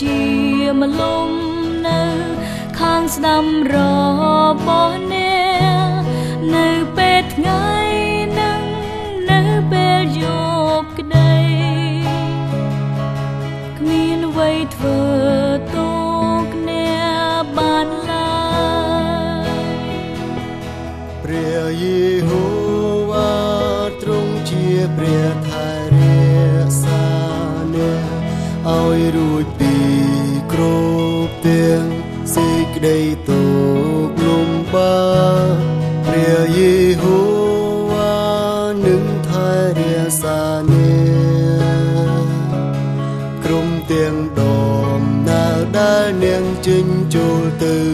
ជាមលំនៅខាងស្ដាំរបស់អ្នកនៅពេលថ្ងៃនឹងនៅពេលយប់ក្តីគ្មានអ្វីធ្វើទុកអ្នកបានឡើយព្រះយេហូវ៉ាទ្រង់ជាព្រះថែ យរួចពីគ្រប់ទាំងសេចក្តីទុកលំបាកព្រះយេហូវ៉ានឹងថែរក្សាអ្នកក្រុមទាំងដំណើរដែលនាងចេញចូលទៅ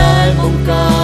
ដល់អ្